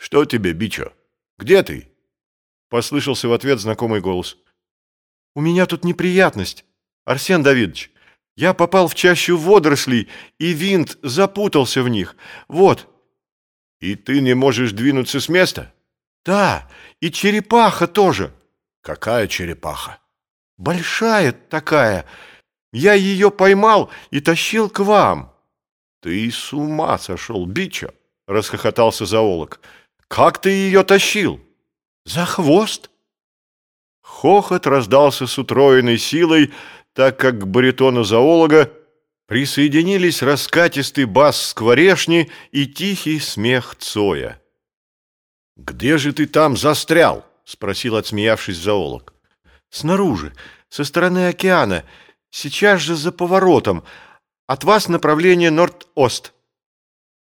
«Что тебе, Бичо? Где ты?» Послышался в ответ знакомый голос. «У меня тут неприятность, Арсен Давидович. Я попал в чащу водорослей, и винт запутался в них. Вот». «И ты не можешь двинуться с места?» «Да, и черепаха тоже». «Какая черепаха?» «Большая такая. Я ее поймал и тащил к вам». «Ты с ума сошел, Бичо!» — расхохотался зоолог. «Как ты ее тащил?» «За хвост». Хохот раздался с утроенной силой, так как к баритону зоолога присоединились раскатистый бас скворешни и тихий смех Цоя. «Где же ты там застрял?» — спросил, отсмеявшись зоолог. «Снаружи, со стороны океана, сейчас же за поворотом. От вас направление Норд-Ост».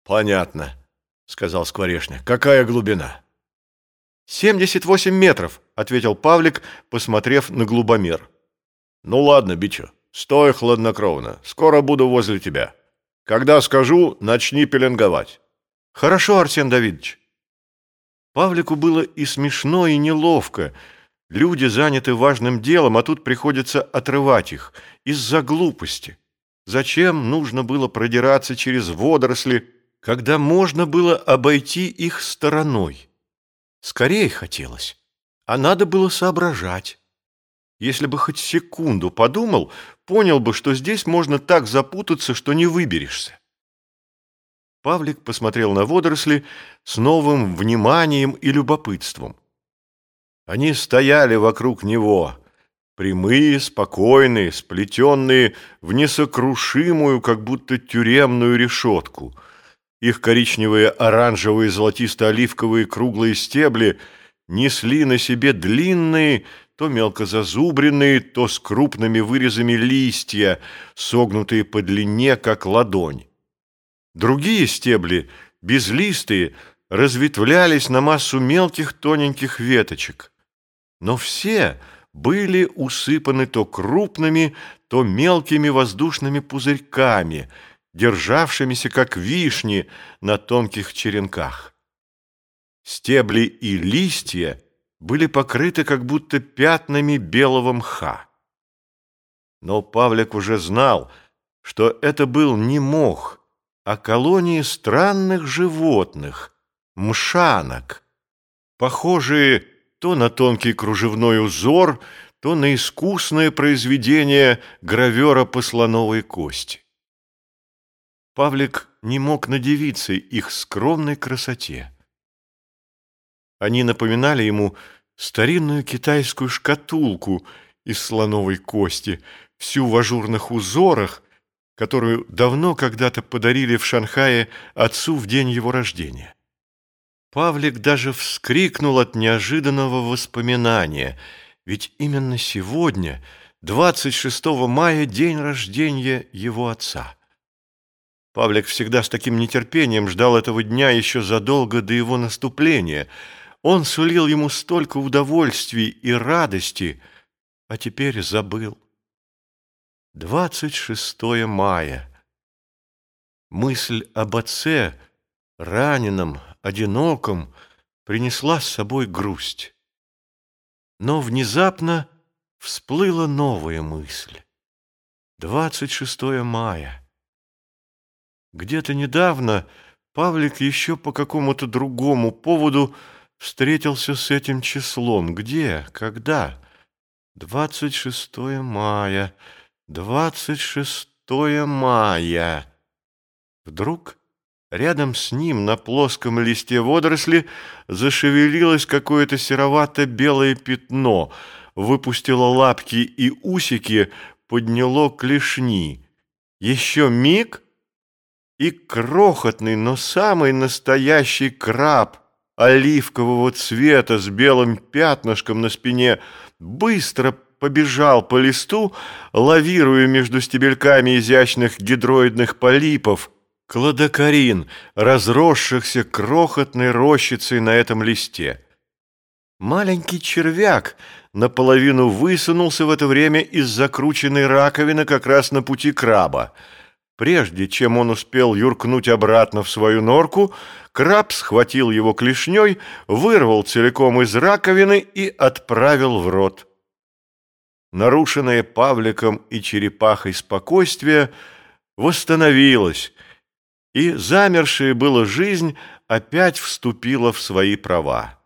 «Понятно», — сказал Скворешня. «Какая глубина?» «Семьдесят восемь метров», — ответил Павлик, посмотрев на глубомер. «Ну ладно, Бичо, стой хладнокровно. Скоро буду возле тебя. Когда скажу, начни пеленговать». «Хорошо, Арсен Давидович». Павлику было и смешно, и неловко. Люди заняты важным делом, а тут приходится отрывать их из-за глупости. Зачем нужно было продираться через водоросли, когда можно было обойти их стороной? Скорее хотелось, а надо было соображать. Если бы хоть секунду подумал, понял бы, что здесь можно так запутаться, что не выберешься. Павлик посмотрел на водоросли с новым вниманием и любопытством. Они стояли вокруг него, Прямые, спокойные, сплетенные в несокрушимую, как будто тюремную решетку. Их коричневые, оранжевые, золотисто-оливковые круглые стебли несли на себе длинные, то мелко зазубренные, то с крупными вырезами листья, согнутые по длине, как ладонь. Другие стебли, безлистые, разветвлялись на массу мелких тоненьких веточек. Но все были усыпаны то крупными, то мелкими воздушными пузырьками, державшимися, как вишни, на тонких черенках. Стебли и листья были покрыты как будто пятнами белого мха. Но Павлик уже знал, что это был не мох, а колонии странных животных, мшанок, похожие то на тонкий кружевной узор, то на искусное произведение гравера по слоновой кости. Павлик не мог надевиться их скромной красоте. Они напоминали ему старинную китайскую шкатулку из слоновой кости, всю в ажурных узорах, которую давно когда-то подарили в Шанхае отцу в день его рождения. Павлик даже вскрикнул от неожиданного воспоминания, ведь именно сегодня, 26 мая, день рождения его отца. Павлик всегда с таким нетерпением ждал этого дня еще задолго до его наступления. Он сулил ему столько удовольствий и радости, а теперь забыл. 26 мая. Мысль об отце, раненом, одиноком, принесла с собой грусть. Но внезапно всплыла новая мысль. 26 мая. Где-то недавно Павлик еще по какому-то другому поводу встретился с этим числом. Где? Когда? 26 мая. 26 мая. Вдруг Рядом с ним на плоском листе водоросли зашевелилось какое-то серовато-белое пятно, выпустило лапки и усики, подняло клешни. Еще миг, и крохотный, но самый настоящий краб оливкового цвета с белым пятнышком на спине быстро побежал по листу, лавируя между стебельками изящных гидроидных полипов – кладокарин, разросшихся крохотной рощицей на этом листе. Маленький червяк наполовину высунулся в это время из закрученной раковины как раз на пути краба. Прежде чем он успел юркнуть обратно в свою норку, краб схватил его клешней, вырвал целиком из раковины и отправил в рот. Нарушенное Павликом и черепахой спокойствие восстановилось, и замершая была жизнь опять вступила в свои права.